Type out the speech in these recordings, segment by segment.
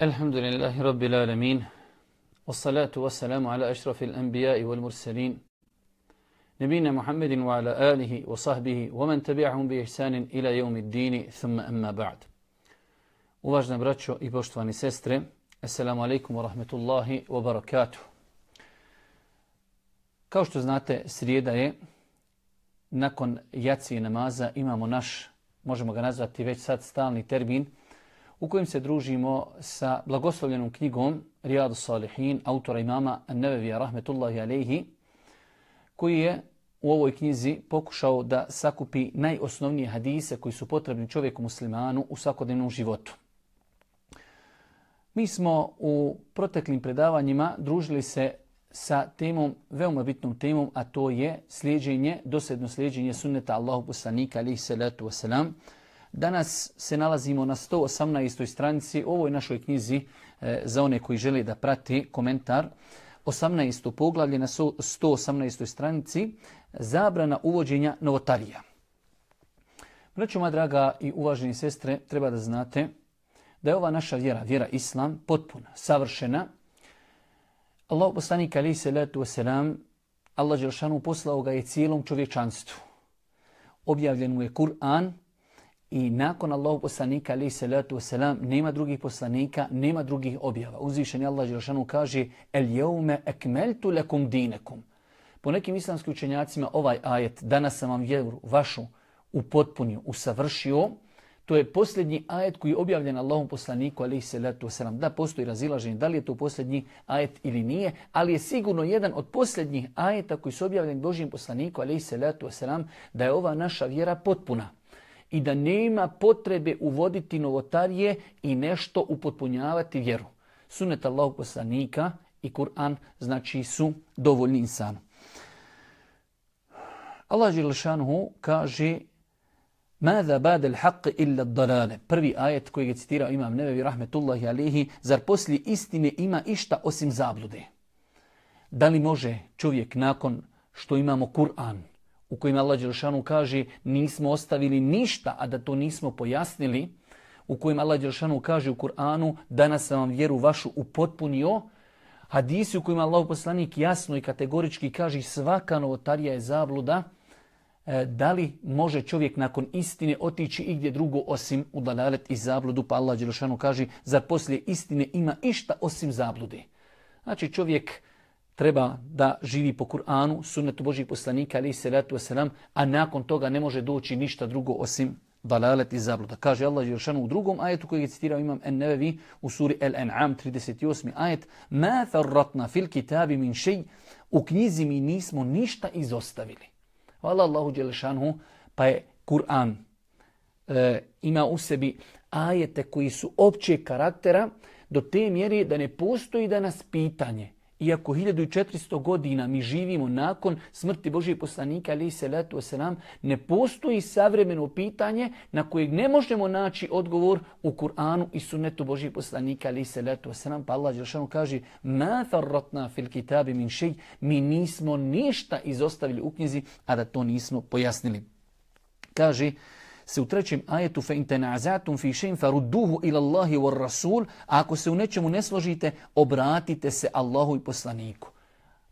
Elhamdülillahi Rabbil Alemin. Ve salatu ve selamu ala eşrafil enbiya'i wal-mursalin Nebine Muhammedin wa ala alihi wa sahbihi wa man tabi'ahum bi ihsanin ila yevmi dini thumme emma ba'd. Uvažna braćo i poštovani sestre, Assalamu alaikum wa rahmetullahi wa barakatuh. Kao što znate, srijeda je, nakon jaci namaza imamo naš, možemo ga nazvati već sad stalni termin, u kojem se družimo sa blagoslovljenom knjigom Rijadu Salihin, autora imama Nevevija rahmetullahi alaihi, koji je u ovoj knjizi pokušao da sakupi najosnovnije hadise koji su potrebni čovjeku muslimanu u svakodnevnom životu. Mi smo u proteklim predavanjima družili se sa temom, veoma bitnom temom, a to je slijedženje, dosljedno slijedženje sunneta Allahu poslanika alihi salatu wasalam. Danas se nalazimo na 118. stranici ovoj našoj knjizi e, za one koji žele da prati komentar. 18. poglavlje na 118. stranici zabrana uvođenja novotarija. Moja draga i uvaženi sestre, treba da znate da je ova naša vjera, vjera Islam, potpuna, savršena. Allah poslanik alaih salatu wasalam, Allah Đelšanu poslao ga je cijelom čovječanstvu. Objavljen mu je Kur'an i nakon Allah poslanika alaih salatu wasalam nema drugih poslanika, nema drugih objava. Uzvišen je Allah Đelšanu kaže El jeume ekmeltu lekum dinekum. Po nekim islamskim učenjacima ovaj ajet, danas sam vam vjeru vašu upotpunio, usavršio, to je posljednji ajet koji je objavljen Allahom poslaniku alaihi salatu wasalam. Da, postoji razilaženje da li je to posljednji ajet ili nije, ali je sigurno jedan od posljednjih ajeta koji su objavljeni Božijem poslaniku alaihi salatu wasalam da je ova naša vjera potpuna i da nema potrebe uvoditi novotarije i nešto upotpunjavati vjeru. Sunet Allahog poslanika i Kur'an znači su dovoljni insanu. Allah Želešanuhu kaže Mada ba'da al-haqq illa ad-dalale. Prvi ajet koji je citirao Imam Nevevi rahmetullahi alihi, zar poslije istine ima išta osim zablude? Da li može čovjek nakon što imamo Kur'an, u kojem Allah Đelšanu kaže nismo ostavili ništa, a da to nismo pojasnili, u kojem Allah Đelšanu kaže u Kur'anu danas sam vam vjeru vašu upotpunio, hadisi u kojima Allah poslanik jasno i kategorički kaže svaka novotarija je zabluda, da li može čovjek nakon istine otići igdje drugo osim u dalalet i zabludu, pa Allah Đelšanu kaže, zar poslije istine ima išta osim zablude? Znači čovjek treba da živi po Kur'anu, sunnetu Božih poslanika, ali salatu wasalam, a nakon toga ne može doći ništa drugo osim dalalet i zabluda. Kaže Allah Đelšanu u drugom ajetu koji je citirao imam En-Nevevi u suri El-An'am 38. ajet Ma farratna fil kitabi min šej u knjizi mi nismo ništa izostavili. Hvala Allahu Đelešanhu, pa je Kur'an e, ima u sebi ajete koji su opće karaktera do te mjere da ne postoji danas pitanje. Iako 1400 godina mi živimo nakon smrti Božijeg poslanika, ali se letu wasalam, ne postoji savremeno pitanje na kojeg ne možemo naći odgovor u Kur'anu i sunnetu Božijeg poslanika, ali se letu wasalam. Pa Allah Đelšanu kaže, ma farratna fil kitabi min šej, mi nismo ništa izostavili u knjizi, a da to nismo pojasnili. Kaže, se u trećem ajetu fe intena'zatum fi shay'in farudduhu ila Allahi war rasul, a ako se u nečemu ne složite, obratite se Allahu i poslaniku.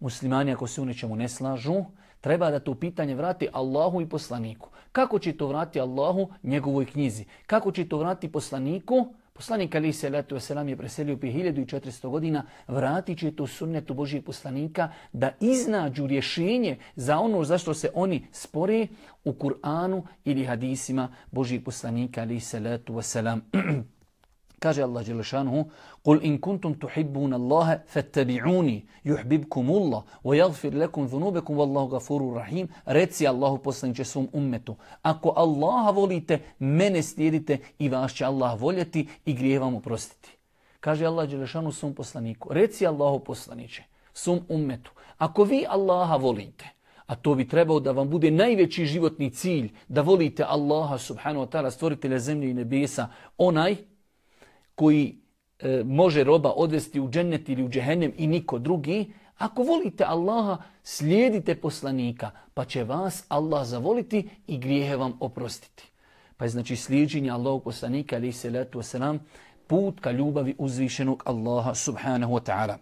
Muslimani ako se u nečemu ne slažu, treba da to pitanje vrati Allahu i poslaniku. Kako će to vrati Allahu njegovoj knjizi? Kako će to vrati poslaniku? Poslanik Ali Salatu Veselam je preselio prije 1400 godina, vratit će to sunnetu Božijeg poslanika da iznađu rješenje za ono zašto se oni spore u Kur'anu ili hadisima Božijeg poslanika Ali Salatu Veselam. Kaže Allah Đelešanuhu, قُلْ إِن كُنْتُمْ تُحِبُّونَ اللَّهَ فَاتَّبِعُونِ يُحْبِبْكُمُ اللَّهُ وَيَغْفِرْ لَكُمْ ذُنُوبَكُمْ وَاللَّهُ غَفُورٌ رَحِيمٌ Reci Allahu poslaniče svom ummetu, ako Allaha volite, mene slijedite i vas će Allah voljeti i grije vam oprostiti. Kaže Allah Đelešanu svom poslaniku, reci Allahu poslaniče, svom ummetu, ako vi Allaha volite, a to bi trebao da vam bude najveći životni cilj, da volite Allaha subhanahu wa ta'ala, stvoritelja zemlje i nebesa, onaj koji e, može roba odvesti u džennet ili u džehennem i niko drugi, ako volite Allaha, slijedite poslanika, pa će vas Allah zavoliti i grijehe vam oprostiti. Pa je znači slijedženje Allahog poslanika, ali se letu wasalam, put ka ljubavi uzvišenog Allaha subhanahu wa ta'ala.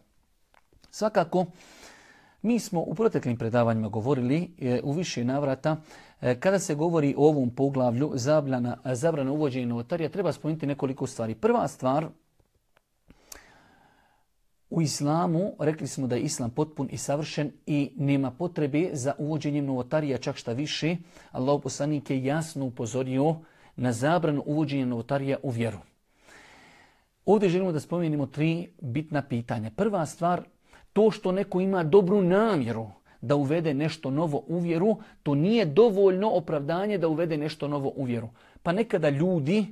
Svakako, mi smo u proteklim predavanjima govorili e, u više navrata kada se govori o ovom poglavlju zabrana, zabrana uvođenja novotarija treba spomenuti nekoliko stvari. Prva stvar, u islamu rekli smo da je islam potpun i savršen i nema potrebe za uvođenjem novotarija čak šta više. Allah poslanik je jasno upozorio na zabranu uvođenja novotarija u vjeru. Ovdje želimo da spomenimo tri bitna pitanja. Prva stvar, to što neko ima dobru namjeru da uvede nešto novo u vjeru, to nije dovoljno opravdanje da uvede nešto novo u vjeru. Pa nekada ljudi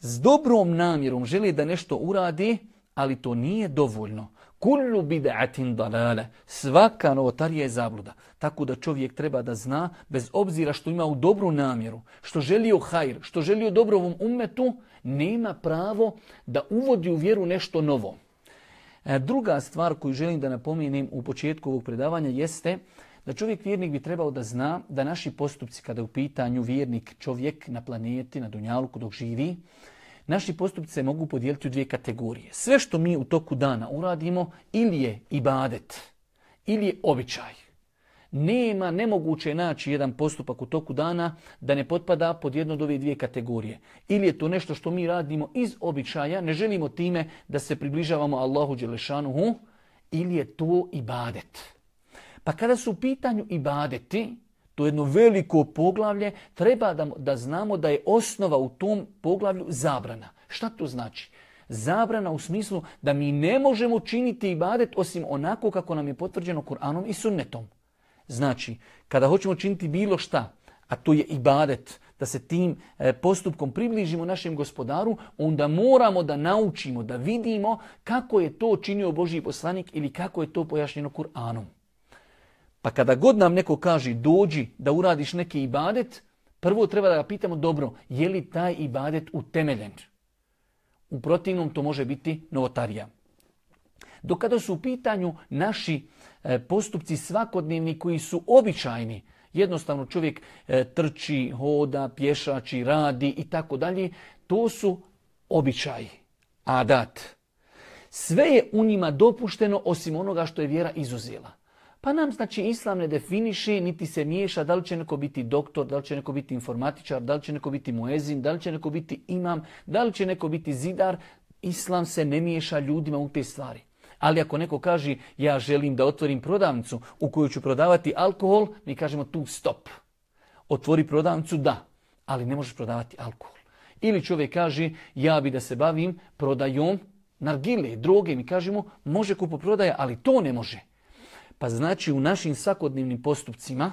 s dobrom namjerom žele da nešto uradi, ali to nije dovoljno. Kullu bid'atin dalale. Svaka novotarija je zabluda. Tako da čovjek treba da zna, bez obzira što ima u dobru namjeru, što želi o hajr, što želi o dobrovom umetu, nema pravo da uvodi u vjeru nešto novo. E, druga stvar koju želim da napomenem u početku ovog predavanja jeste da čovjek vjernik bi trebao da zna da naši postupci kada je u pitanju vjernik čovjek na planeti, na Dunjaluku dok živi, naši postupci se mogu podijeliti u dvije kategorije. Sve što mi u toku dana uradimo ili je ibadet, ili je običaj. Nema, nemoguće naći jedan postupak u toku dana da ne potpada pod jednu od ove dvije kategorije. Ili je to nešto što mi radimo iz običaja, ne želimo time da se približavamo Allahu Đelešanuhu, ili je to ibadet. Pa kada su u pitanju ibadeti, to je jedno veliko poglavlje, treba da, da znamo da je osnova u tom poglavlju zabrana. Šta to znači? Zabrana u smislu da mi ne možemo činiti ibadet osim onako kako nam je potvrđeno Kur'anom i sunnetom. Znači, kada hoćemo činiti bilo šta, a to je ibadet, da se tim e, postupkom približimo našem gospodaru, onda moramo da naučimo, da vidimo kako je to činio Božji poslanik ili kako je to pojašnjeno Kur'anom. Pa kada god nam neko kaže dođi da uradiš neki ibadet, prvo treba da ga pitamo dobro, je li taj ibadet utemeljen? U protivnom to može biti novotarija. Dok kada su u pitanju naši postupci svakodnevni koji su običajni, jednostavno čovjek e, trči, hoda, pješači, radi i tako dalje, to su običaji, adat. Sve je u njima dopušteno osim onoga što je vjera izuzela. Pa nam znači islam ne definiše, niti se miješa da li će neko biti doktor, da li će neko biti informatičar, da li će neko biti muezin, da li će neko biti imam, da li će neko biti zidar. Islam se ne miješa ljudima u te stvari. Ali ako neko kaže ja želim da otvorim prodavnicu u kojoj ću prodavati alkohol, mi kažemo tu stop. Otvori prodavnicu, da, ali ne možeš prodavati alkohol. Ili čovjek kaže ja bi da se bavim prodajom nargile, droge, mi kažemo može kupoprodaja, ali to ne može. Pa znači u našim svakodnevnim postupcima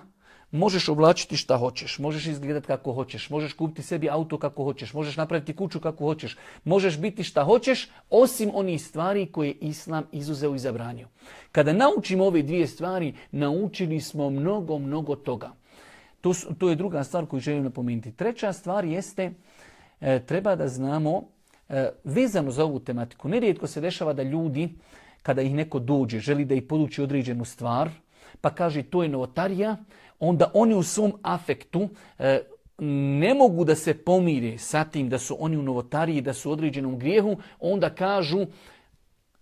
možeš oblačiti šta hoćeš, možeš izgledati kako hoćeš, možeš kupiti sebi auto kako hoćeš, možeš napraviti kuću kako hoćeš, možeš biti šta hoćeš, osim onih stvari koje Islam izuzeo i zabranio. Kada naučimo ove dvije stvari, naučili smo mnogo, mnogo toga. To, to je druga stvar koju želim napomenuti. Treća stvar jeste, e, treba da znamo, e, vezano za ovu tematiku, nerijetko se dešava da ljudi kada ih neko dođe, želi da ih poduči određenu stvar, pa kaže to je novotarija, onda oni u svom afektu e, ne mogu da se pomire sa tim da su oni u novotariji, da su u određenom grijehu, onda kažu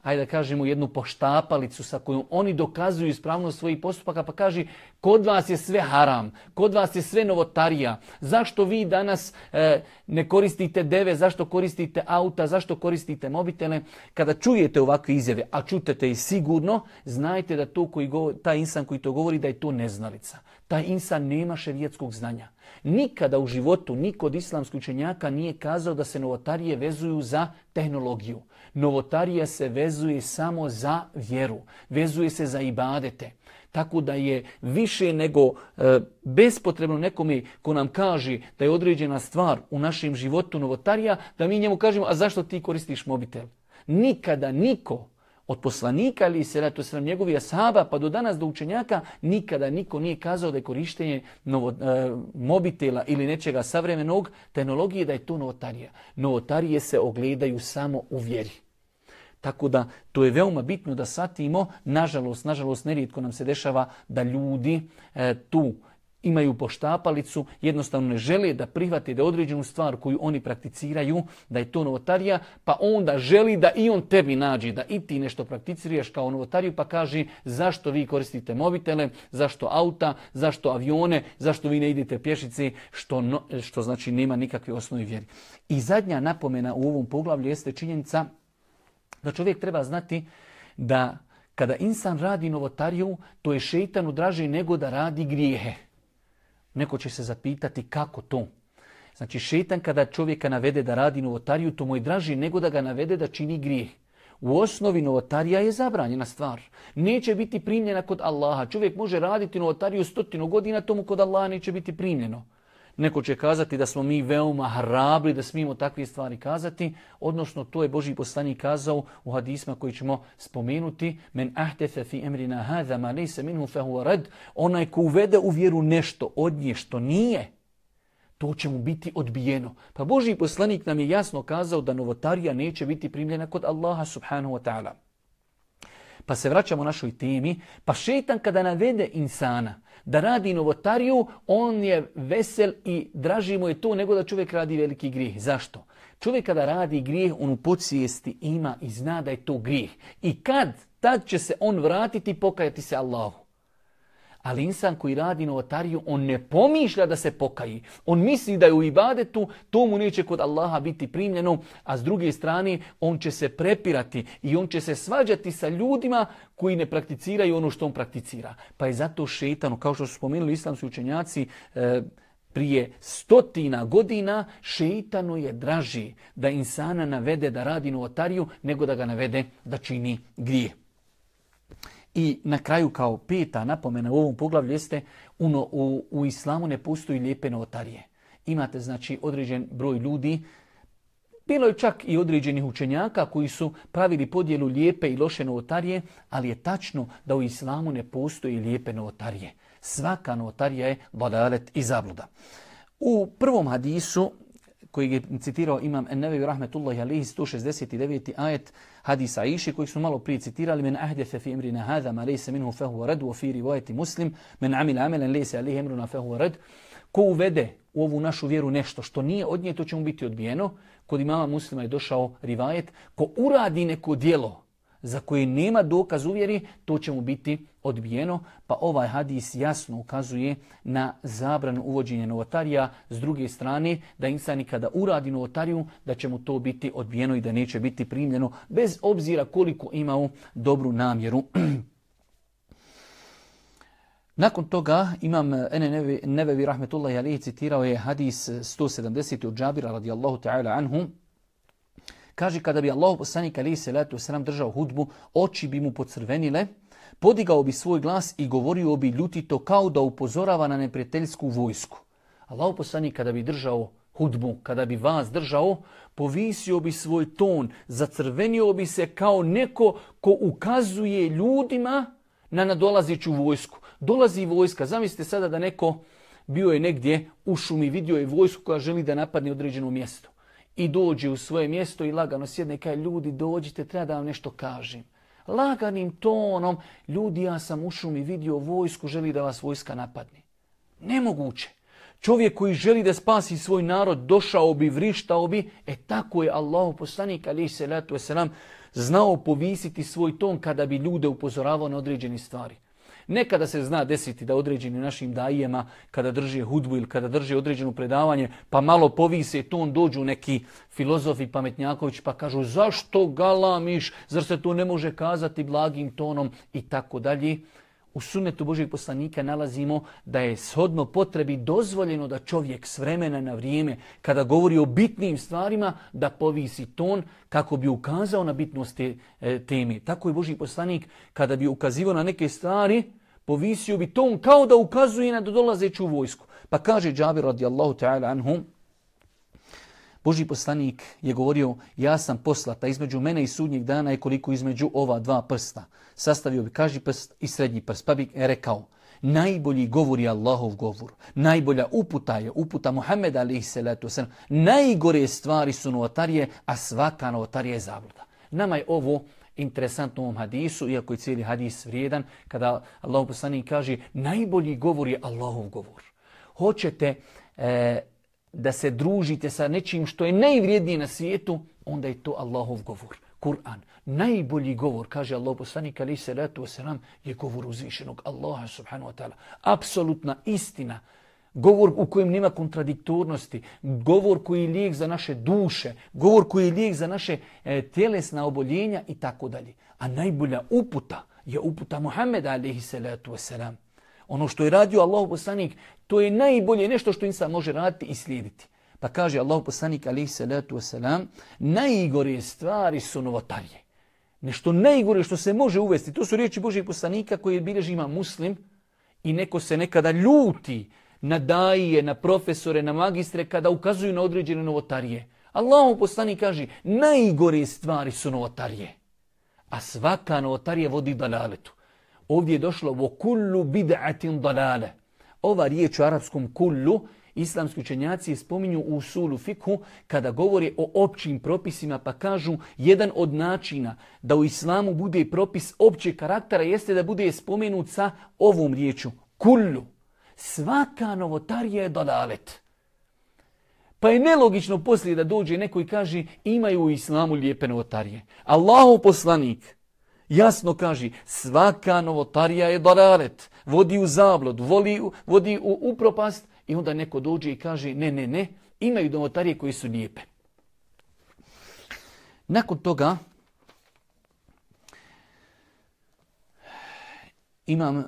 ajde da kažemo jednu poštapalicu sa kojom oni dokazuju ispravnost svojih postupaka pa kaže kod vas je sve haram, kod vas je sve novotarija, zašto vi danas e, ne koristite deve, zašto koristite auta, zašto koristite mobitele. Kada čujete ovakve izjave, a čutete i sigurno, znajte da to koji govori, taj insan koji to govori da je to neznalica. Taj insan nema šerijetskog znanja. Nikada u životu niko od islamskih učenjaka nije kazao da se novotarije vezuju za tehnologiju. Novotarija se vezuje samo za vjeru, vezuje se za ibadete. Tako da je više nego e, bespotrebno nekome ko nam kaže da je određena stvar u našem životu novotarija, da mi njemu kažemo, a zašto ti koristiš mobitel? Nikada niko od poslanika ili se to sve njegovi asaba pa do danas do učenjaka nikada niko nije kazao da je korištenje novo, e, mobitela ili nečega savremenog tehnologije da je to novotarija. Novotarije se ogledaju samo u vjeri. Tako da to je veoma bitno da satimo, nažalost, nažalost nerijetko nam se dešava da ljudi e, tu imaju poštapalicu, jednostavno ne žele da prihvate da određenu stvar koju oni prakticiraju, da je to novotarija, pa onda želi da i on tebi nađe, da i ti nešto prakticiraš kao novotariju, pa kaže zašto vi koristite mobitele, zašto auta, zašto avione, zašto vi ne idete pješice, što, no, što znači nema nikakve osnovi vjeri. I zadnja napomena u ovom poglavlju jeste činjenica da čovjek treba znati da kada insan radi novotariju, to je šeitanu draži nego da radi grijehe. Neko će se zapitati kako to. Znači šetan kada čovjeka navede da radi novotariju, to mu je draži nego da ga navede da čini grijeh. U osnovi novotarija je zabranjena stvar. Neće biti primljena kod Allaha. Čovjek može raditi novotariju stotinu godina, tomu kod Allaha neće biti primljeno. Neko će kazati da smo mi veoma hrabri da smijemo takve stvari kazati, odnosno to je Boži poslanik kazao u hadisma koji ćemo spomenuti men ahtefe fi emrina hadha ma laysa minhu fa rad onaj ko uvede u vjeru nešto od nje što nije to će mu biti odbijeno. Pa Boži poslanik nam je jasno kazao da novotarija neće biti primljena kod Allaha subhanahu wa ta'ala. Pa se vraćamo našoj temi. Pa šetan kada navede insana da radi novotariju, on je vesel i draži mu je to nego da čovjek radi veliki grijeh. Zašto? Čovjek kada radi grijeh, on u podsvijesti ima i zna da je to grijeh. I kad? Tad će se on vratiti i pokajati se Allahu. Ali insan koji radi novotariju, on ne pomišlja da se pokaji. On misli da je u ibadetu, to mu neće kod Allaha biti primljeno, a s druge strane on će se prepirati i on će se svađati sa ljudima koji ne prakticiraju ono što on prakticira. Pa je zato šetano, kao što su spomenuli islamski učenjaci, e, prije stotina godina šeitanu je draži da insana navede da radi novotariju nego da ga navede da čini grije. I na kraju kao peta napomena u ovom poglavlju jeste uno, u, u islamu ne postoji lijepe novotarije. Imate znači određen broj ljudi, bilo je čak i određenih učenjaka koji su pravili podjelu lijepe i loše novotarije, ali je tačno da u islamu ne postoji lijepe novotarije. Svaka novotarija je badalet i zabluda. U prvom hadisu koji je citirao imam Enneveju rahmetullahi alihi 169. ajet hadisa Iši koji su malo prije citirali men ahdefe fi imrina hada ma lejse minhu fehu rad u fi rivajeti muslim men amil amelen lejse alihi imruna fehu rad ko uvede u ovu našu vjeru nešto što nije od nje to će mu biti odbijeno kod imama muslima je došao rivajet ko uradi neko dijelo za koje nema dokaz uvjeri, to će mu biti odbijeno. Pa ovaj hadis jasno ukazuje na zabranu uvođenja novotarija. S druge strane, da insan kada uradi novotariju, da će mu to biti odbijeno i da neće biti primljeno, bez obzira koliko imao dobru namjeru. Nakon toga imam Ene Nevevi Rahmetullahi alihi citirao je hadis 170 od Džabira radijallahu ta'ala anhu Kaže, kada bi Allah poslanik ali se letu sram držao hudbu, oči bi mu pocrvenile, podigao bi svoj glas i govorio bi ljutito kao da upozorava na neprijateljsku vojsku. Allah poslanik kada bi držao hudbu, kada bi vas držao, povisio bi svoj ton, zacrvenio bi se kao neko ko ukazuje ljudima na nadolaziću vojsku. Dolazi vojska, zamislite sada da neko bio je negdje u šumi, vidio je vojsku koja želi da napadne određeno mjesto i dođe u svoje mjesto i lagano sjedne kaj ljudi dođite, treba da vam nešto kažem. Laganim tonom, ljudi ja sam u šumi vidio vojsku, želi da vas vojska napadne. Nemoguće. Čovjek koji želi da spasi svoj narod, došao bi, vrištao bi, e tako je Allah poslanik ali se letu znao povisiti svoj ton kada bi ljude upozoravao na određene stvari. Nekada se zna desiti da određeni našim dajema, kada drže hudbu ili kada drže određeno predavanje, pa malo povise ton, dođu neki filozofi pametnjaković pa kažu zašto galamiš, zar se to ne može kazati blagim tonom i tako dalje. U sunetu Božeg poslanika nalazimo da je shodno potrebi dozvoljeno da čovjek s vremena na vrijeme, kada govori o bitnim stvarima, da povisi ton kako bi ukazao na bitnost te e, teme. Tako je Božji poslanik kada bi ukazivao na neke stvari, povisio bi ton kao da ukazuje na dolazeću vojsku. Pa kaže Džabir radijallahu ta'ala anhu, Boži poslanik je govorio, ja sam poslata između mene i sudnjeg dana je koliko između ova dva prsta. Sastavio bi kaži prst i srednji prst, pa bi rekao, najbolji govor je Allahov govor. Najbolja uputa je uputa Muhammeda alaihi salatu wasalam. Najgore stvari su novotarije, a svaka novotarija je zabluda. Nama je ovo interesantno u ovom hadisu, iako je cijeli hadis vrijedan, kada Allah poslanik kaže najbolji govor je Allahov govor. hoćete e, da se družite sa nečim što je najvrijednije na svijetu, onda je to Allahov govor. Kur'an. Najbolji govor, kaže Allah poslanik se ratu wasalam, je govor uzvišenog Allaha subhanahu wa ta'ala. Apsolutna istina. Govor u kojem nema kontradiktornosti, govor koji je lijek za naše duše, govor koji je lijek za naše e, tjelesna oboljenja i tako dalje. A najbolja uputa je uputa Muhammeda alaihi salatu wasalam. Ono što je radio Allah poslanik, to je najbolje nešto što insan može raditi i slijediti. Pa kaže Allah poslanik alaihi salatu wasalam, najgore stvari su novotarije. Nešto najgore što se može uvesti. To su riječi Božih poslanika koje bilježi ima muslim i neko se nekada ljuti na daje, na profesore, na magistre kada ukazuju na određene novotarije. Allah poslanik kaže najgore stvari su novotarije. A svaka novotarija vodi dalaletu. Ovdje je došlo vo kullu bid'atin dalale. Ova riječ u arapskom kullu islamski učenjaci spominju u sulu fikhu kada govore o općim propisima pa kažu jedan od načina da u islamu bude propis općeg karaktera jeste da bude spomenut sa ovom riječu kullu. Svaka novotarija je dalalet. Pa je nelogično poslije da dođe neko i kaže imaju u islamu lijepe novotarije. Allahu poslanik jasno kaže svaka novotarija je dalalet. Vodi u zablod, vodi, vodi u upropast i onda neko dođe i kaže ne, ne, ne, imaju novotarije koji su lijepe. Nakon toga Imam uh,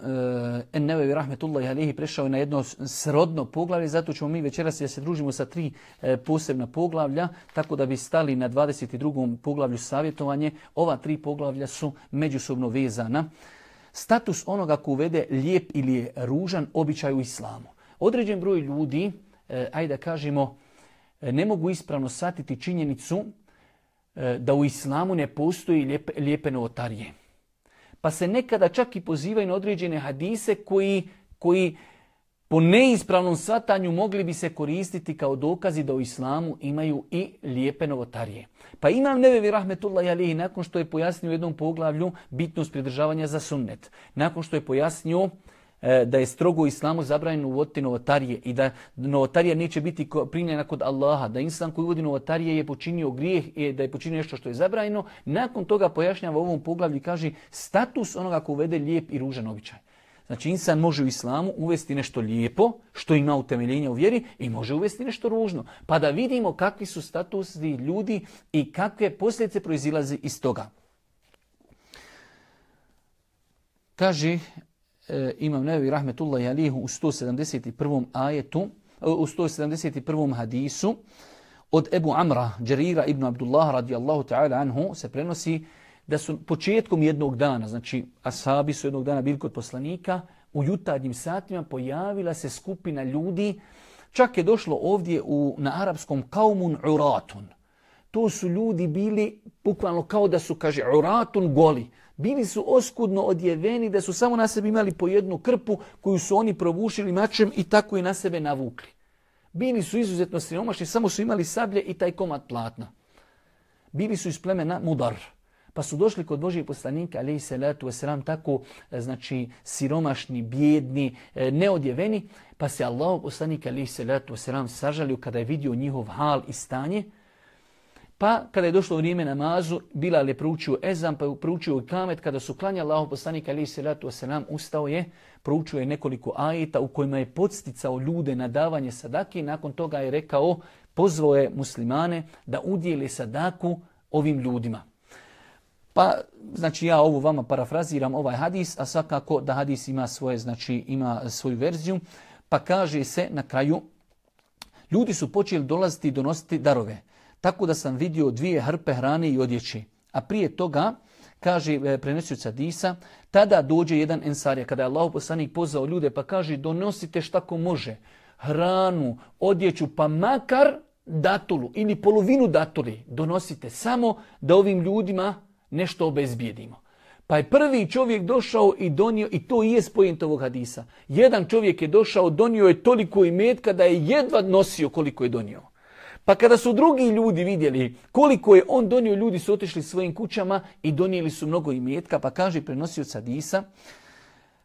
Ennevevi Rahmetullahi Alihi prešao na jedno srodno poglavlje, zato ćemo mi večeras da se družimo sa tri uh, posebna poglavlja, tako da bi stali na 22. poglavlju savjetovanje. Ova tri poglavlja su međusobno vezana. Status onoga ko uvede lijep ili je ružan običaj u islamu. Određen broj ljudi, uh, ajde da kažemo, ne mogu ispravno satiti činjenicu da u islamu ne postoji lijepe, lijepe novotarije pa se nekada čak i pozivaju na određene hadise koji, koji po neispravnom svatanju mogli bi se koristiti kao dokazi da u islamu imaju i lijepe novotarije. Pa imam nevevi rahmetullahi alihi nakon što je pojasnio u jednom poglavlju bitnost pridržavanja za sunnet. Nakon što je pojasnio da je strogo u islamu zabranjeno uvoditi novotarije i da novotarija neće biti primljena kod Allaha, da insan koji uvodi novotarije je počinio grijeh i da je počinio nešto što je zabranjeno, nakon toga pojašnjava u ovom poglavlju i kaže status onoga ko uvede lijep i ružan običaj. Znači insan može u islamu uvesti nešto lijepo, što ima utemeljenje u vjeri, i može uvesti nešto ružno. Pa da vidimo kakvi su statusi ljudi i kakve posljedice proizilaze iz toga. Kaže e, Imam Nevi Rahmetullahi Alihu u 171. ajetu, e, u 171. hadisu od Ebu Amra, Đarira ibn Abdullah radijallahu ta'ala anhu se prenosi da su početkom jednog dana, znači asabi su jednog dana bili kod poslanika, u jutarnjim satima pojavila se skupina ljudi, čak je došlo ovdje u, na arapskom kaumun uratun. To su ljudi bili bukvalno kao da su, kaže, uratun goli. Bili su oskudno odjeveni da su samo na sebi imali po jednu krpu koju su oni provušili mačem i tako i na sebe navukli. Bili su izuzetno siromašni, samo su imali sablje i taj komad platna. Bili su iz plemena Mudar. Pa su došli kod Božijeg poslanika, ali i salatu wasalam, tako e, znači, siromašni, bjedni, e, neodjeveni. Pa se Allah poslanika, ali i salatu wasalam, sažalio kada je vidio njihov hal i stanje. Pa kada je došlo vrijeme namazu, Bilal je proučio ezam, pa je proučio i kamet. Kada su klanja Allahu poslanika ali se ratu selam ustao je, proučio je nekoliko ajeta u kojima je podsticao ljude na davanje sadake. Nakon toga je rekao, pozvao je muslimane da udijeli sadaku ovim ljudima. Pa, znači ja ovo vama parafraziram ovaj hadis, a svakako da hadis ima svoje, znači ima svoju verziju. Pa kaže se na kraju, ljudi su počeli dolaziti i donositi darove. Tako da sam vidio dvije hrpe hrane i odjeće. A prije toga, kaže e, prenosioca Disa, tada dođe jedan ensarija, kada je Allah poslanik pozvao ljude, pa kaže donosite šta ko može. Hranu, odjeću, pa makar datulu ili polovinu datuli donosite samo da ovim ljudima nešto obezbijedimo. Pa je prvi čovjek došao i donio, i to je spojent ovog hadisa. Jedan čovjek je došao, donio je toliko imetka da je jedva nosio koliko je donio. Pa kada su drugi ljudi vidjeli koliko je on donio, ljudi su otišli svojim kućama i donijeli su mnogo imetka, pa kaže prenosio Sadisa,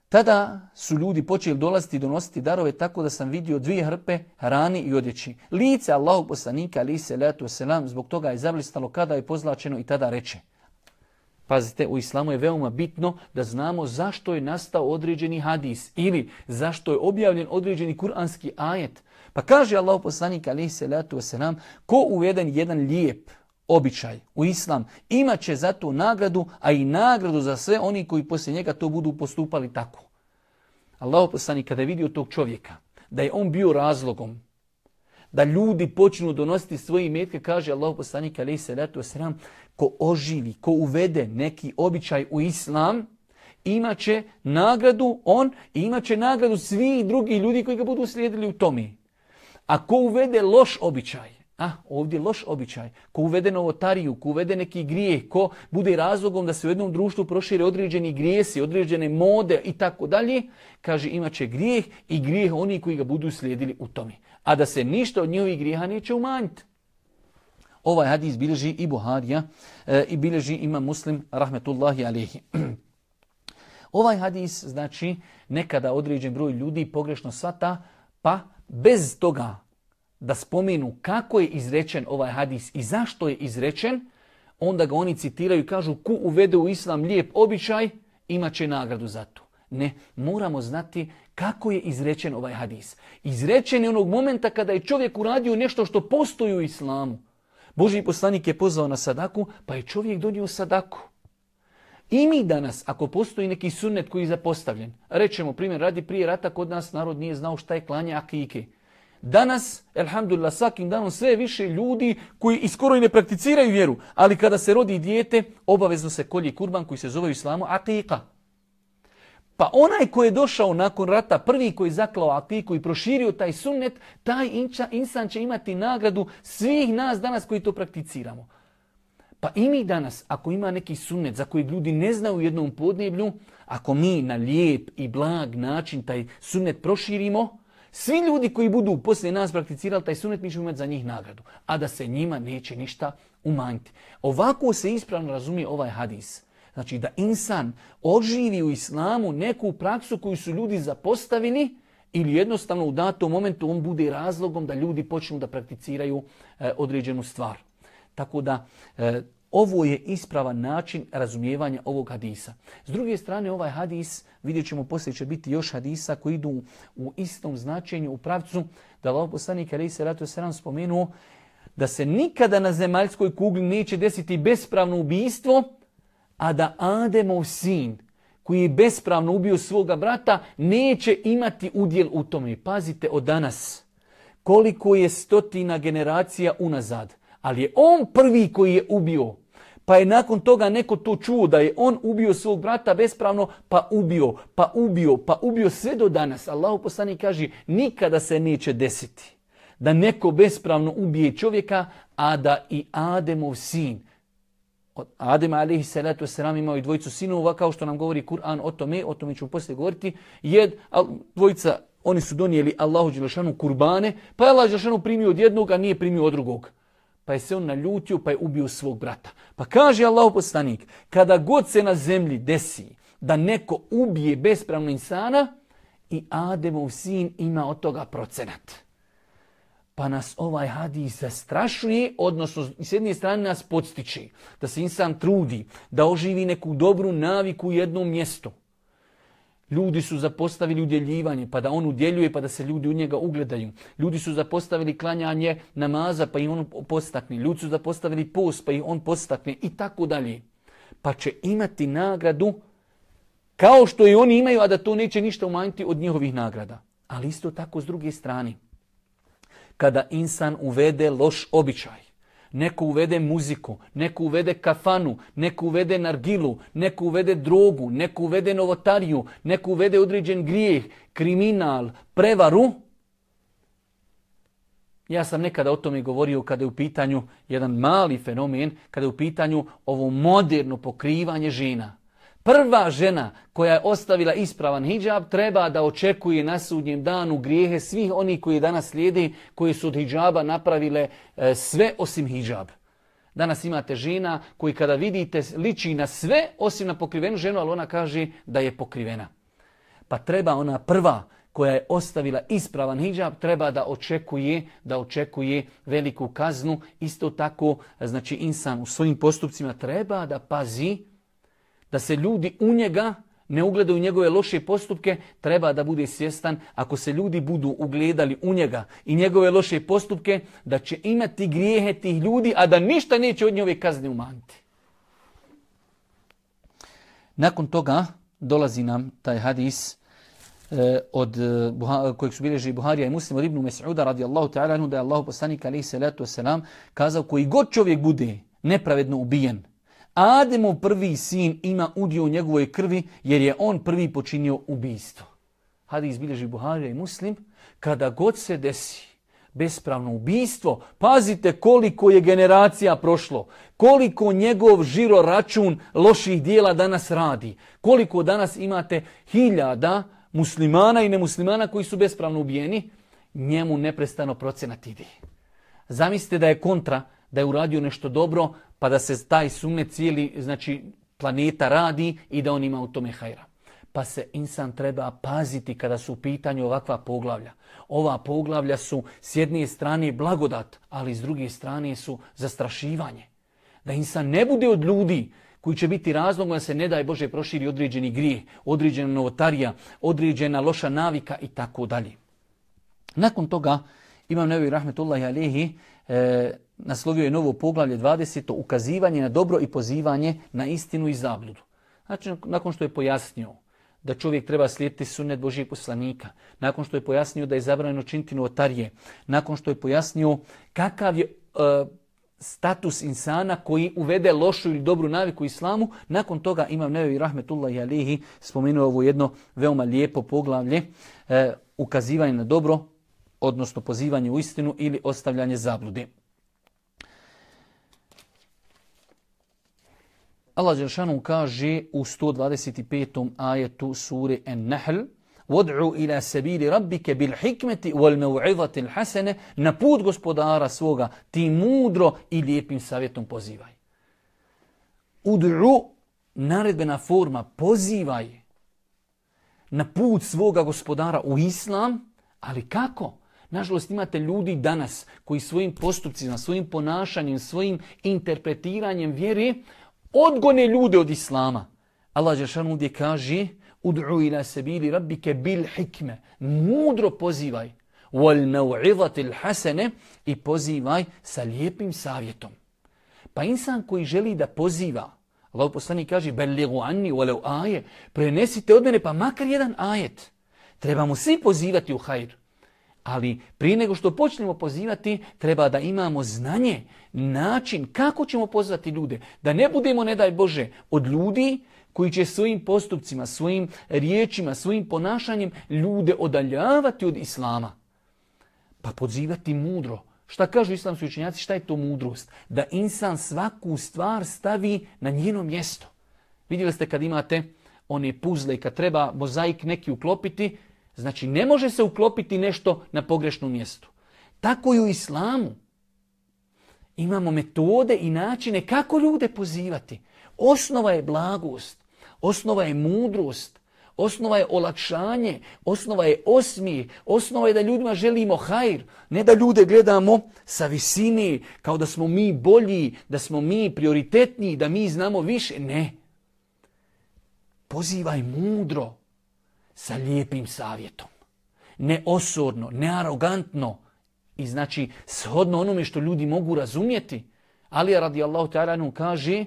Tada su ljudi počeli dolaziti i donositi darove tako da sam vidio dvije hrpe hrani i odjeći. Lice Allahog poslanika, ali se letu selam, zbog toga je zablistalo kada je pozlačeno i tada reče. Pazite, u islamu je veoma bitno da znamo zašto je nastao određeni hadis ili zašto je objavljen određeni kuranski ajet. Pa kaže Allah poslanik alaihi salatu wasalam, ko uveden jedan lijep običaj u islam, imat će za to nagradu, a i nagradu za sve oni koji poslije njega to budu postupali tako. Allah poslanik kada je vidio tog čovjeka, da je on bio razlogom da ljudi počnu donositi svoje imetke, kaže Allah poslanik alaihi salatu wasalam, ko oživi, ko uvede neki običaj u islam, imat će nagradu on i imat će nagradu svi drugi ljudi koji ga budu slijedili u tome. A ko uvede loš običaj, a ovdje loš običaj, ko uvede novotariju, ko uvede neki grijeh, ko bude razlogom da se u jednom društvu prošire određeni grijesi, određene mode i tako dalje, kaže imat će grijeh i grijeh oni koji ga budu slijedili u tome. A da se ništa od njihovih grijeha neće umanjiti. Ovaj hadis bilježi i Buharija e, i bilježi ima muslim rahmetullahi alihi. ovaj hadis znači nekada određen broj ljudi pogrešno svata pa bez toga da spomenu kako je izrečen ovaj hadis i zašto je izrečen, onda ga oni citiraju i kažu ku uvede u islam lijep običaj, imat će nagradu za to. Ne, moramo znati kako je izrečen ovaj hadis. Izrečen je onog momenta kada je čovjek uradio nešto što postoji u islamu. Boži poslanik je pozvao na sadaku, pa je čovjek donio sadaku. I mi danas, ako postoji neki sunnet koji je zapostavljen, rećemo primjer, radi prije rata kod nas narod nije znao šta je klanje akike. Danas, elhamdulillah, svakim danom sve više ljudi koji i skoro i ne prakticiraju vjeru, ali kada se rodi dijete, obavezno se kolje kurban koji se zove u islamu akika. Pa onaj koji je došao nakon rata, prvi koji je zaklao akiku i proširio taj sunnet, taj insan će imati nagradu svih nas danas koji to prakticiramo. Pa i mi danas, ako ima neki sunnet za koji ljudi ne znaju u jednom podneblju, ako mi na lijep i blag način taj sunnet proširimo, svi ljudi koji budu poslije nas prakticirali taj sunnet, mi ćemo imati za njih nagradu. A da se njima neće ništa umanjiti. Ovako se ispravno razumije ovaj hadis. Znači da insan oživi u islamu neku praksu koju su ljudi zapostavili ili jednostavno u datom momentu on bude razlogom da ljudi počnu da prakticiraju e, određenu stvar. Tako da e, ovo je ispravan način razumijevanja ovog hadisa. S druge strane, ovaj hadis, vidjet ćemo poslije će biti još hadisa koji idu u istom značenju, u pravcu, da Allah poslanik Ali se ratu se nam spomenuo da se nikada na zemaljskoj kugli neće desiti bespravno ubijstvo, a da Ademov sin, koji je bespravno ubio svoga brata, neće imati udjel u tome. Pazite od danas koliko je stotina generacija unazad. Ali je on prvi koji je ubio. Pa je nakon toga neko to čuo da je on ubio svog brata bespravno, pa ubio, pa ubio, pa ubio sve do danas. Allah poslani kaže nikada se neće desiti da neko bespravno ubije čovjeka, a da i Ademov sin, Adem alaihi salatu wasalam imao i dvojicu sinova, kao što nam govori Kur'an o tome, o tome ću poslije govoriti. Jed, dvojica, oni su donijeli Allahu Đelešanu kurbane, pa je Allah Đelešanu primio od jednog, a nije primio od drugog. Pa je se on naljutio, pa je ubio svog brata. Pa kaže Allahu poslanik, kada god se na zemlji desi da neko ubije bespravno insana, i Ademov sin ima od toga procenat pa nas ovaj hadis zastrašuje, odnosno s jedne strane nas podstiče, da se insan trudi, da oživi neku dobru naviku u jednom mjestu. Ljudi su zapostavili udjeljivanje, pa da on udjeljuje, pa da se ljudi u njega ugledaju. Ljudi su zapostavili klanjanje namaza, pa ih on postakne. Ljudi su zapostavili post, pa ih on postakne i tako dalje. Pa će imati nagradu kao što i oni imaju, a da to neće ništa umanjiti od njihovih nagrada. Ali isto tako s druge strane kada insan uvede loš običaj. Neko uvede muziku, neko uvede kafanu, neko uvede nargilu, neko uvede drogu, neko uvede novotariju, neko uvede određen grijeh, kriminal, prevaru. Ja sam nekada o tome govorio kada je u pitanju jedan mali fenomen, kada je u pitanju ovo moderno pokrivanje žena. Prva žena koja je ostavila ispravan hijab treba da očekuje na sudnjem danu grijehe svih onih koji danas slijedi, koji su od hijaba napravile e, sve osim hijab. Danas imate žena koji kada vidite liči na sve osim na pokrivenu ženu, ali ona kaže da je pokrivena. pa treba ona prva koja je ostavila ispravan hijab treba da očekuje da očekuje veliku kaznu. Isto tako, znači insan u svojim postupcima treba da pazi da se ljudi u njega ne ugledaju njegove loše postupke, treba da bude svjestan ako se ljudi budu ugledali u njega i njegove loše postupke, da će imati grijehe tih ljudi, a da ništa neće od njove kazne umanjiti. Nakon toga dolazi nam taj hadis e, od uh, kojeg su bilježi Buharija i Muslim od Ibnu Mes'uda radijallahu ta'ala da je Allah poslanik alaihi salatu wasalam kazao koji god čovjek bude nepravedno ubijen, Ademov prvi sin ima udio u njegovoj krvi jer je on prvi počinio ubijstvo. Hadis bilježi Buharija i Muslim. Kada god se desi bespravno ubijstvo, pazite koliko je generacija prošlo, koliko njegov žiro račun loših dijela danas radi, koliko danas imate hiljada muslimana i nemuslimana koji su bespravno ubijeni, njemu neprestano procenat ide. Zamislite da je kontra, da je uradio nešto dobro, pa da se taj sunet cijeli znači, planeta radi i da on ima u tome hajra. Pa se insan treba paziti kada su u pitanju ovakva poglavlja. Ova poglavlja su s jedne strane blagodat, ali s druge strane su zastrašivanje. Da insan ne bude od ljudi koji će biti razlogom da se ne daj Bože proširi određeni grije, određena novotarija, određena loša navika i tako dalje. Nakon toga Imam Nevi Rahmetullahi Alehi e, naslovio je novo poglavlje 20. ukazivanje na dobro i pozivanje na istinu i zabludu. Znači, nakon što je pojasnio da čovjek treba slijediti sunet Božijeg poslanika, nakon što je pojasnio da je zabranjeno činiti novotarije, nakon što je pojasnio kakav je e, status insana koji uvede lošu ili dobru naviku islamu, nakon toga imam Nevi Rahmetullahi Alihi spomenuo ovo jedno veoma lijepo poglavlje, e, ukazivanje na dobro, odnosno pozivanje u istinu ili ostavljanje zablude. Allah Đelšanu kaže u 125. ajetu suri An-Nahl Vod'u ila sabili rabbike bil hikmeti wal mev'idati l'hasene na put gospodara svoga ti mudro i lijepim savjetom pozivaj. Ud'u naredbena forma pozivaj na put svoga gospodara u islam, ali kako? Nažalost imate ljudi danas koji svojim postupcima, svojim ponašanjem, svojim interpretiranjem vjeri odgone ljude od islama. Allah Žešanu gdje kaže Ud'u ila sabili rabbike bil hikme. Mudro pozivaj. Wal nau'izatil hasene i pozivaj sa lijepim savjetom. Pa insan koji želi da poziva, Allah poslani kaže Belligu anni walau aje, prenesite od mene pa makar jedan ajet. Trebamo svi pozivati u hajr. Ali prije nego što počnemo pozivati, treba da imamo znanje, način kako ćemo pozvati ljude. Da ne budemo, ne daj Bože, od ljudi koji će svojim postupcima, svojim riječima, svojim ponašanjem ljude odaljavati od Islama. Pa pozivati mudro. Šta kažu islamski učenjaci, šta je to mudrost? Da insan svaku stvar stavi na njeno mjesto. Vidjeli ste kad imate one puzle i kad treba mozaik neki uklopiti, Znači ne može se uklopiti nešto na pogrešnom mjestu. Tako i u islamu. Imamo metode i načine kako ljude pozivati. Osnova je blagost, osnova je mudrost, osnova je olakšanje, osnova je osmijeh, osnova je da ljudima želimo hajr, ne da ljude gledamo sa visine, kao da smo mi bolji, da smo mi prioritetniji, da mi znamo više. Ne. Pozivaj mudro, sa lijepim savjetom. Ne osorno, ne arogantno i znači shodno onome što ljudi mogu razumjeti. Ali radijallahu ta'ala kaže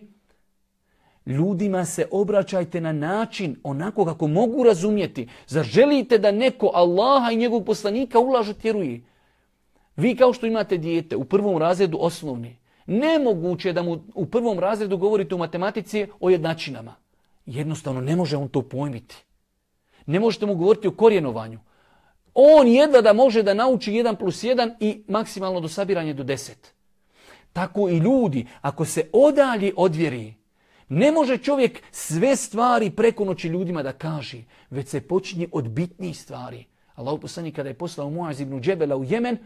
ljudima se obraćajte na način onako kako mogu razumjeti. Zar želite da neko Allaha i njegovog poslanika ulažu tjeruje? Vi kao što imate dijete u prvom razredu osnovni, nemoguće je da mu u prvom razredu govorite u matematici o jednačinama. Jednostavno ne može on to pojmiti. Ne možete mu govoriti o korijenovanju. On jedva da može da nauči 1 plus 1 i maksimalno do sabiranja do 10. Tako i ljudi, ako se odalji od vjeri, ne može čovjek sve stvari preko noći ljudima da kaže, već se počinje od bitnijih stvari. Allah poslani kada je poslao Muaz ibn Džebela u Jemen,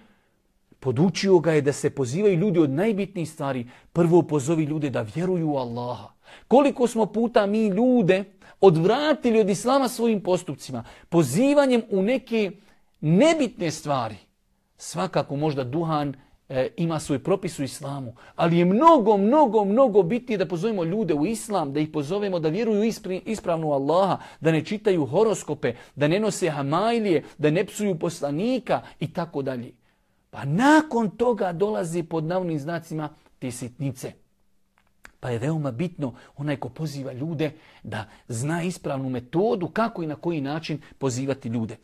podučio ga je da se pozivaju ljudi od najbitnijih stvari. Prvo pozovi ljude da vjeruju u Allaha. Koliko smo puta mi ljude odvratili od islama svojim postupcima, pozivanjem u neke nebitne stvari. Svakako možda duhan e, ima svoj propis u islamu, ali je mnogo, mnogo, mnogo bitnije da pozovemo ljude u islam, da ih pozovemo da vjeruju ispri, ispravnu Allaha, da ne čitaju horoskope, da ne nose hamajlije, da ne psuju poslanika i tako dalje. Pa nakon toga dolazi pod navnim znacima te sitnice. Pa je veoma bitno onaj ko poziva ljude da zna ispravnu metodu kako i na koji način pozivati ljude.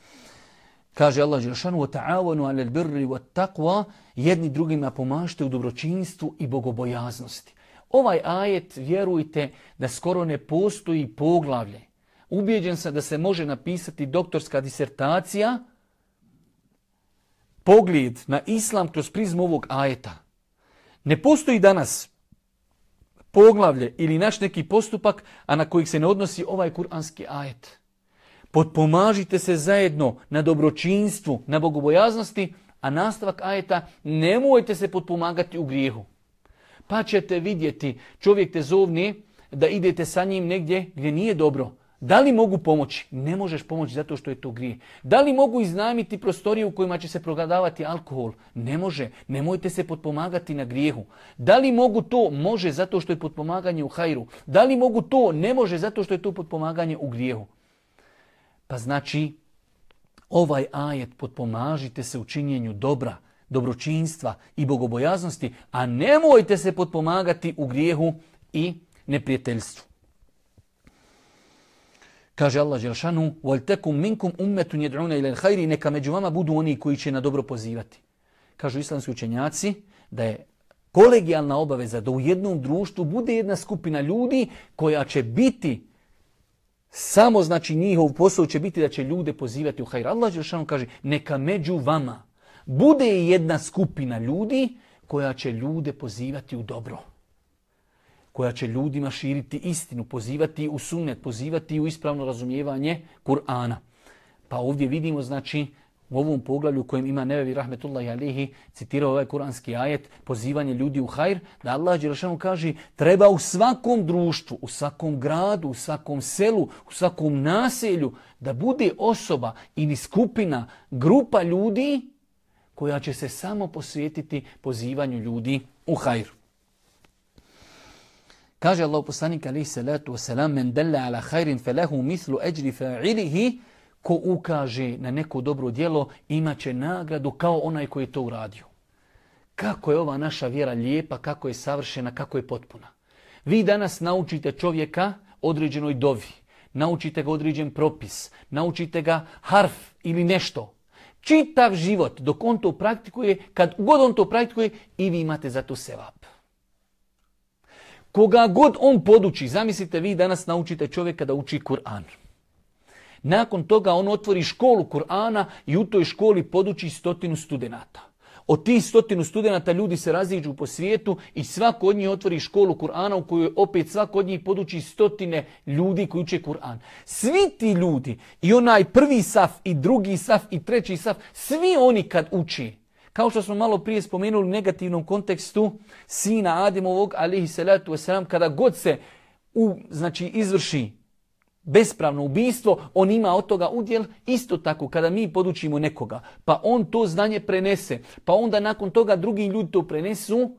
Kaže Allah Žešanu, ta'avanu alel birri wa taqwa, jedni drugima pomažite u dobročinstvu i bogobojaznosti. Ovaj ajet, vjerujte, da skoro ne postoji poglavlje. Ubijeđen sam da se može napisati doktorska disertacija, pogled na islam kroz prizmu ovog ajeta. Ne postoji danas poglavlje ili naš neki postupak, a na kojih se ne odnosi ovaj kuranski ajet. Potpomažite se zajedno na dobročinstvu, na bogobojaznosti, a nastavak ajeta nemojte se potpomagati u grijehu. Pa ćete vidjeti, čovjek te zovni da idete sa njim negdje gdje nije dobro. Da li mogu pomoći? Ne možeš pomoći zato što je to grije. Da li mogu iznajmiti prostorije u kojima će se progledavati alkohol? Ne može. Nemojte se potpomagati na grijehu. Da li mogu to? Može zato što je potpomaganje u hajru. Da li mogu to? Ne može zato što je to potpomaganje u grijehu. Pa znači, ovaj ajet potpomažite se u činjenju dobra, dobročinstva i bogobojaznosti, a nemojte se potpomagati u grijehu i neprijateljstvu. Kaže Allah Đelšanu, وَلْتَكُمْ مِنْكُمْ أُمَّتُ يَدْعُونَ إِلَى الْحَيْرِ Neka među vama budu oni koji će na dobro pozivati. Kažu islamski učenjaci da je kolegijalna obaveza da u jednom društvu bude jedna skupina ljudi koja će biti samo znači njihov posao će biti da će ljude pozivati u hajr. Allah kaže neka među vama bude jedna skupina ljudi koja će ljude pozivati u dobro. Koja će ljudima širiti istinu, pozivati u sunnet, pozivati u ispravno razumijevanje Kur'ana. Pa ovdje vidimo znači u ovom poglavlju kojem ima Nevevi Rahmetullahi Alihi citirao ovaj kuranski ajet, pozivanje ljudi u hajr, da Allah Đelešanu kaže treba u svakom društvu, u svakom gradu, u svakom selu, u svakom naselju da bude osoba ili skupina, grupa ljudi koja će se samo posvetiti pozivanju ljudi u hajr. Kaže Allah poslanik alaihi salatu wasalam men dalla ala hajrin felahu mislu eđri fa'ilihi ko ukaže na neko dobro djelo imat će nagradu kao onaj koji je to uradio. Kako je ova naša vjera lijepa, kako je savršena, kako je potpuna. Vi danas naučite čovjeka određenoj dovi, naučite ga određen propis, naučite ga harf ili nešto. Čitav život dok on to praktikuje, kad god on to praktikuje i vi imate za to sevap. Koga god on poduči, zamislite vi danas naučite čovjeka da uči Kur'an. Nakon toga on otvori školu Kur'ana i u toj školi poduči stotinu studenata. Od tih stotinu studenata ljudi se raziđu po svijetu i svako od njih otvori školu Kur'ana u kojoj opet svako od njih poduči stotine ljudi koji uče Kur'an. Svi ti ljudi, i onaj prvi saf, i drugi saf, i treći saf, svi oni kad uči, kao što smo malo prije spomenuli u negativnom kontekstu sina Adimovog, alihi salatu wasalam, kada god se u, znači, izvrši bespravno ubistvo, on ima od toga udjel. Isto tako, kada mi podučimo nekoga, pa on to znanje prenese, pa onda nakon toga drugi ljudi to prenesu,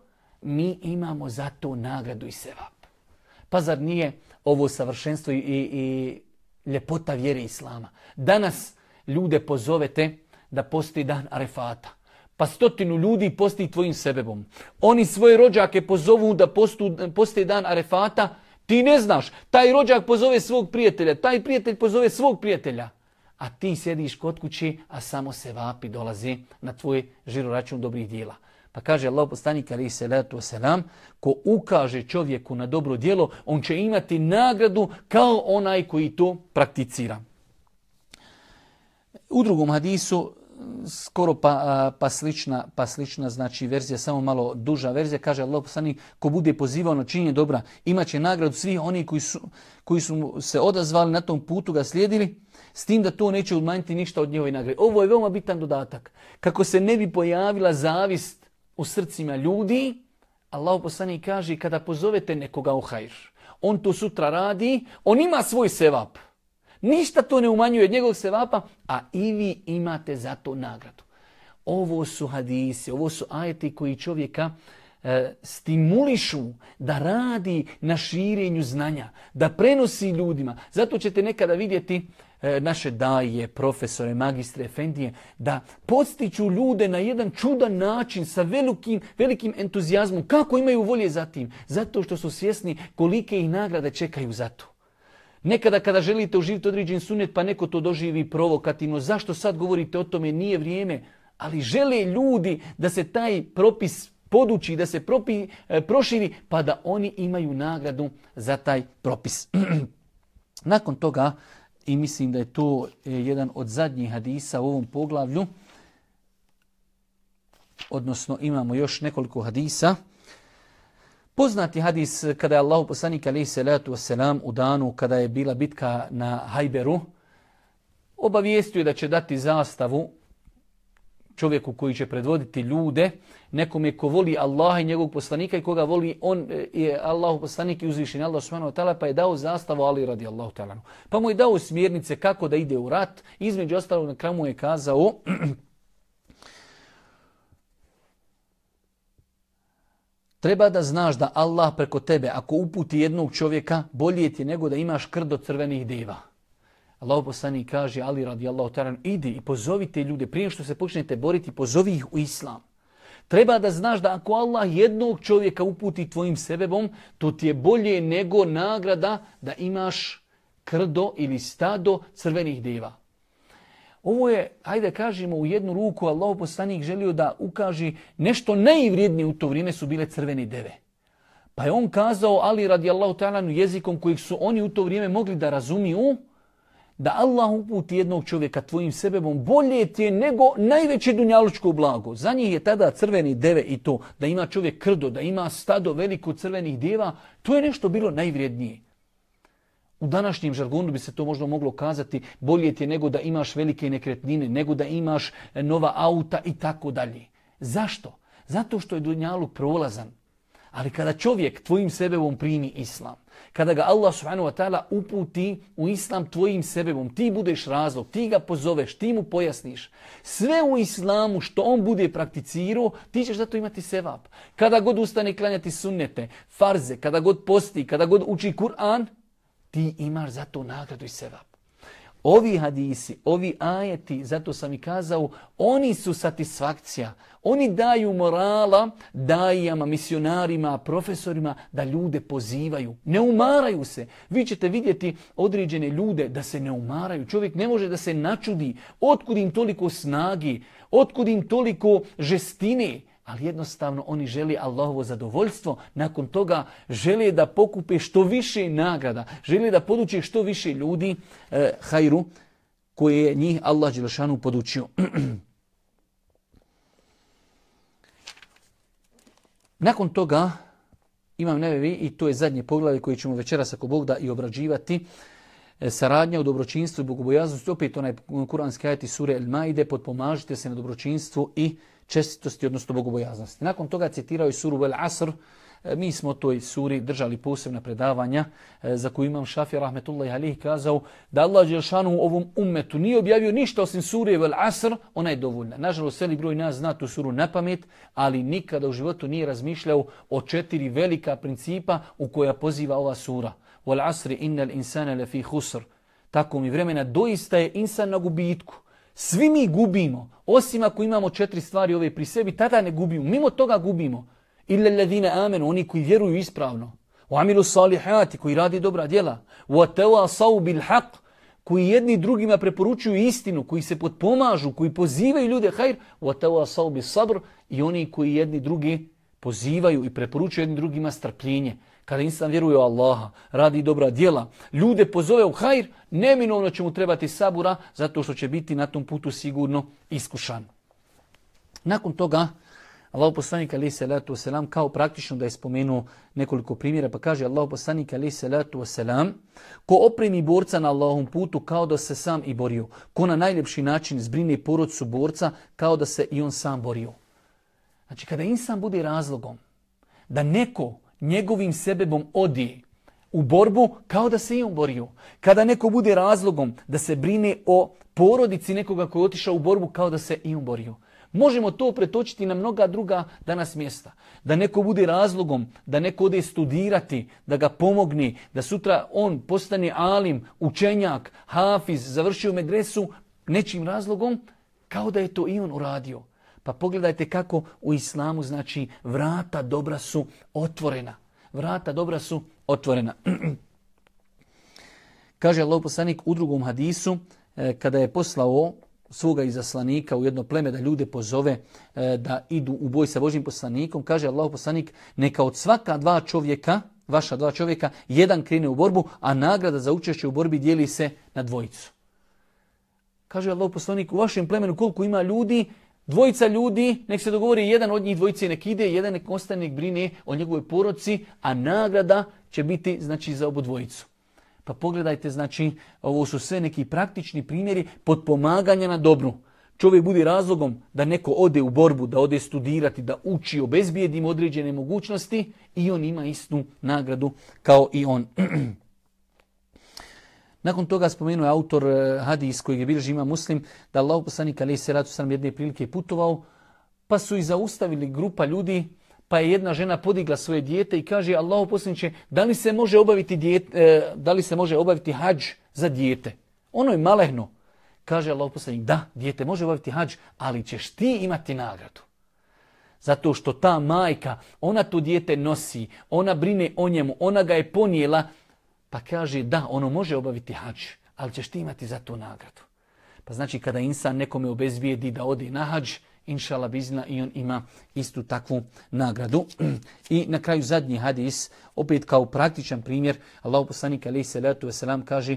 mi imamo za to nagradu i sevap. Pa zar nije ovo savršenstvo i, i ljepota vjere Islama? Danas ljude pozovete da postoji dan Arefata. Pa stotinu ljudi posti tvojim sebebom. Oni svoje rođake pozovu da postoji dan Arefata, ti ne znaš, taj rođak pozove svog prijatelja, taj prijatelj pozove svog prijatelja. A ti sjediš kod kući, a samo se vapi dolazi na tvoj žiroračun dobrih dijela. Pa kaže Allah poslanik ali se letu selam, ko ukaže čovjeku na dobro djelo, on će imati nagradu kao onaj koji to prakticira. U drugom hadisu skoro pa, pa, slična, pa slična znači verzija, samo malo duža verzija, kaže Allah poslanik, ko bude pozivao na činjenje dobra, imaće nagradu svi oni koji su, koji su se odazvali na tom putu, ga slijedili, s tim da to neće umanjiti ništa od njihove nagrade. Ovo je veoma bitan dodatak. Kako se ne bi pojavila zavist u srcima ljudi, Allah poslanik kaže, kada pozovete nekoga u hajr, on to sutra radi, on ima svoj sevap. Ništa to ne umanjuje od njegovog sevapa, a i vi imate za to nagradu. Ovo su hadisi, ovo su ajeti koji čovjeka e, stimulišu da radi na širenju znanja, da prenosi ljudima. Zato ćete nekada vidjeti e, naše daje, profesore, magistre, efendije, da postiću ljude na jedan čudan način sa velikim, velikim entuzijazmom. Kako imaju volje za tim? Zato što su svjesni kolike ih nagrade čekaju za to. Nekada kada želite uživiti određen sunet pa neko to doživi provokativno, zašto sad govorite o tome, nije vrijeme, ali žele ljudi da se taj propis poduči, da se propi, e, proširi, pa da oni imaju nagradu za taj propis. Nakon toga, i mislim da je to e, jedan od zadnjih hadisa u ovom poglavlju, odnosno imamo još nekoliko hadisa, Poznati hadis kada je Allah poslanik alaihi salatu wasalam u danu kada je bila bitka na Hajberu, obavijestio da će dati zastavu čovjeku koji će predvoditi ljude, nekome ko voli Allaha i njegovog poslanika i koga voli on e, je Allahu poslanik i uzvišen Allah subhanahu wa pa je dao zastavu Ali radi Allahu ta'ala. Pa mu je dao smjernice kako da ide u rat. Između ostalog na kraju mu je kazao Treba da znaš da Allah preko tebe, ako uputi jednog čovjeka, bolje ti nego da imaš krdo crvenih deva. Allah poslani kaže, Ali radijallahu ta'ala, idi i pozovite ljude, prije što se počnete boriti, pozovi ih u islam. Treba da znaš da ako Allah jednog čovjeka uputi tvojim sebebom, to ti je bolje nego nagrada da imaš krdo ili stado crvenih deva. Ovo je, hajde kažemo, u jednu ruku Allah poslanik želio da ukaži nešto najvrijednije u to vrijeme su bile crvene deve. Pa je on kazao Ali radijallahu ta'ala jezikom kojeg su oni u to vrijeme mogli da razumiju, da Allah uputi jednog čovjeka tvojim sebebom bolje ti je nego najveće dunjalučko blago. Za njih je tada crveni deve i to da ima čovjek krdo, da ima stado veliko crvenih deva, to je nešto bilo najvrijednije. U današnjem žargonu bi se to možda moglo kazati bolje ti nego da imaš velike nekretnine, nego da imaš nova auta i tako dalje. Zašto? Zato što je dunjaluk prolazan. Ali kada čovjek tvojim sebebom primi islam, kada ga Allah subhanahu wa ta'ala uputi u islam tvojim sebebom, ti budeš razlog, ti ga pozoveš, ti mu pojasniš. Sve u islamu što on bude prakticirao, ti ćeš zato imati sevap. Kada god ustane klanjati sunnete, farze, kada god posti, kada god uči Kur'an, ti imaš za to nagradu i sevap. Ovi hadisi, ovi ajeti, zato sam i kazao, oni su satisfakcija. Oni daju morala dajama, misionarima, profesorima da ljude pozivaju. Ne umaraju se. Vi ćete vidjeti određene ljude da se ne umaraju. Čovjek ne može da se načudi. Otkud im toliko snagi? Otkud im toliko žestine? Ali jednostavno oni želi Allahovo zadovoljstvo, nakon toga žele da pokupe što više nagrada, žele da poduče što više ljudi e, hajru koje je njih Allah Đelšanu podučio. nakon toga imam nevevi i to je zadnje poglavlje koje ćemo večeras ako Bog da i obrađivati, e, saradnja u dobročinstvu i bogobojaznosti, opet onaj kuranski ajati sure El Maide, potpomažite se na dobročinstvu i čestitosti, odnosno bogobojaznosti. Nakon toga citirao je suru Vel Asr. E, mi smo toj suri držali posebna predavanja e, za koju imam Šafir Rahmetullahi Alihi kazao da Allah Đelšanu u ovom ummetu nije objavio ništa osim suri Vel Asr, ona je dovoljna. Nažalost, veli broj nas zna tu suru na pamet, ali nikada u životu nije razmišljao o četiri velika principa u koja poziva ova sura. Vel Asri innal insana lefi husr. Tako mi vremena doista je insan na gubitku. Svi mi gubimo, osim ako imamo četiri stvari ove pri sebi, tada ne gubimo. Mimo toga gubimo. Illa ladine amenu, oni koji vjeruju ispravno. U amilu salihati, koji radi dobra djela. U ateva bil haq, koji jedni drugima preporučuju istinu, koji se potpomažu, koji pozivaju ljude hajr. U ateva bil sabr i oni koji jedni drugi pozivaju i preporučuju jedni drugima strpljenje. Kada insan vjeruje u Allaha, radi dobra djela, ljude pozove u hajr, neminovno će mu trebati sabura, zato što će biti na tom putu sigurno iskušan. Nakon toga, Allah poslanik alaih salatu wasalam kao praktično da je spomenuo nekoliko primjera, pa kaže Allah poslanik alaih salatu wasalam ko opremi borca na Allahom putu kao da se sam i borio, ko na najljepši način zbrine porodcu borca kao da se i on sam borio. Znači kada insan bude razlogom da neko njegovim sebebom odi, u borbu kao da se i on borio. Kada neko bude razlogom da se brine o porodici nekoga koji je otišao u borbu kao da se i on borio. Možemo to pretočiti na mnoga druga danas mjesta. Da neko bude razlogom, da neko ode studirati, da ga pomogni, da sutra on postane alim, učenjak, hafiz, završio medresu, nečim razlogom, kao da je to i on uradio. Pa pogledajte kako u islamu znači vrata dobra su otvorena. Vrata dobra su otvorena. Kaže Allah poslanik u drugom hadisu, e, kada je poslao svoga izaslanika u jedno pleme da ljude pozove e, da idu u boj sa Božim poslanikom, kaže Allah poslanik, neka od svaka dva čovjeka, vaša dva čovjeka, jedan krene u borbu, a nagrada za učešće u borbi dijeli se na dvojicu. Kaže Allah poslanik, u vašem plemenu koliko ima ljudi, dvojica ljudi, nek se dogovori jedan od njih dvojice nek ide, jedan nek ostane, nek brine o njegovoj poroci, a nagrada će biti znači za obu dvojicu. Pa pogledajte, znači, ovo su sve neki praktični primjeri podpomaganja na dobru. Čovjek bude razlogom da neko ode u borbu, da ode studirati, da uči, obezbijedi im određene mogućnosti i on ima istu nagradu kao i on. Nakon toga spomenuo je autor eh, hadis koji je bilježi ima muslim da Allah poslanik ali se ratu sam jedne prilike putovao pa su i zaustavili grupa ljudi pa je jedna žena podigla svoje dijete i kaže Allahu poslaniče da li se može obaviti dijete, eh, da li se može obaviti hadž za dijete. Ono je malehno. Kaže Allah poslanik da dijete može obaviti hadž ali ćeš ti imati nagradu. Zato što ta majka, ona to dijete nosi, ona brine o njemu, ona ga je ponijela, pa kaže da, ono može obaviti hađ, ali ćeš ti imati za to nagradu. Pa znači kada insan nekome obezbijedi da ode na hađ, inšala bizna i on ima istu takvu nagradu. I na kraju zadnji hadis, opet kao praktičan primjer, Allah poslanik alaih salatu wasalam kaže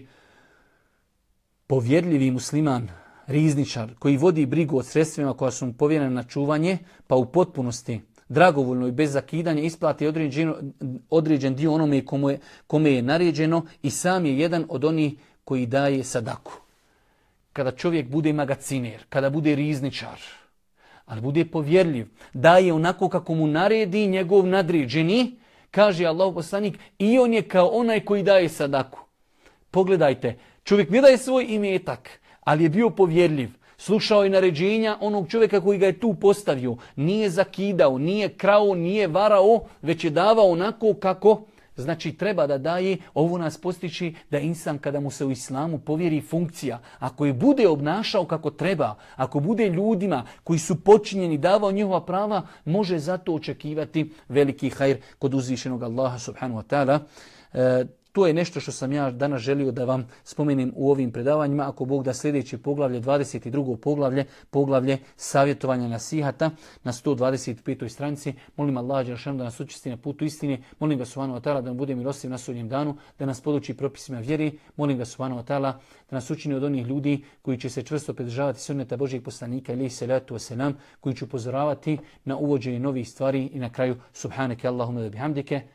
povjerljivi musliman, rizničar, koji vodi brigu o sredstvima koja su mu povjerena na čuvanje, pa u potpunosti dragovoljno i bez zakidanja isplati određen, određen dio onome kome kome je naređeno i sam je jedan od onih koji daje sadaku. Kada čovjek bude magaciner, kada bude rizničar, ali bude povjerljiv, daje onako kako mu naredi njegov nadređeni, kaže Allah poslanik, i on je kao onaj koji daje sadaku. Pogledajte, čovjek ne daje svoj imetak, ali je bio povjerljiv. Slušao je naređenja onog čovjeka koji ga je tu postavio. Nije zakidao, nije krao, nije varao, već je davao onako kako Znači treba da daje, ovo nas postići da insan kada mu se u islamu povjeri funkcija, ako je bude obnašao kako treba, ako bude ljudima koji su počinjeni davao njihova prava, može zato očekivati veliki hajr kod uzvišenog Allaha subhanahu wa ta'ala. E, to je nešto što sam ja danas želio da vam spomenem u ovim predavanjima. Ako Bog da sljedeće poglavlje, 22. poglavlje, poglavlje savjetovanja nasihata na 125. stranici. Molim Allah da nas učisti na putu istine. Molim ga Subhanahu wa ta'ala da nam bude milostiv na sudnjem danu, da nas poduči propisima vjeri. Molim ga Subhanahu wa ta'ala da nas učini od onih ljudi koji će se čvrsto pridržavati sunneta Božijeg poslanika ili salatu wasalam, koji će upozoravati na uvođenje novih stvari i na kraju subhanake Allahumma da bihamdike.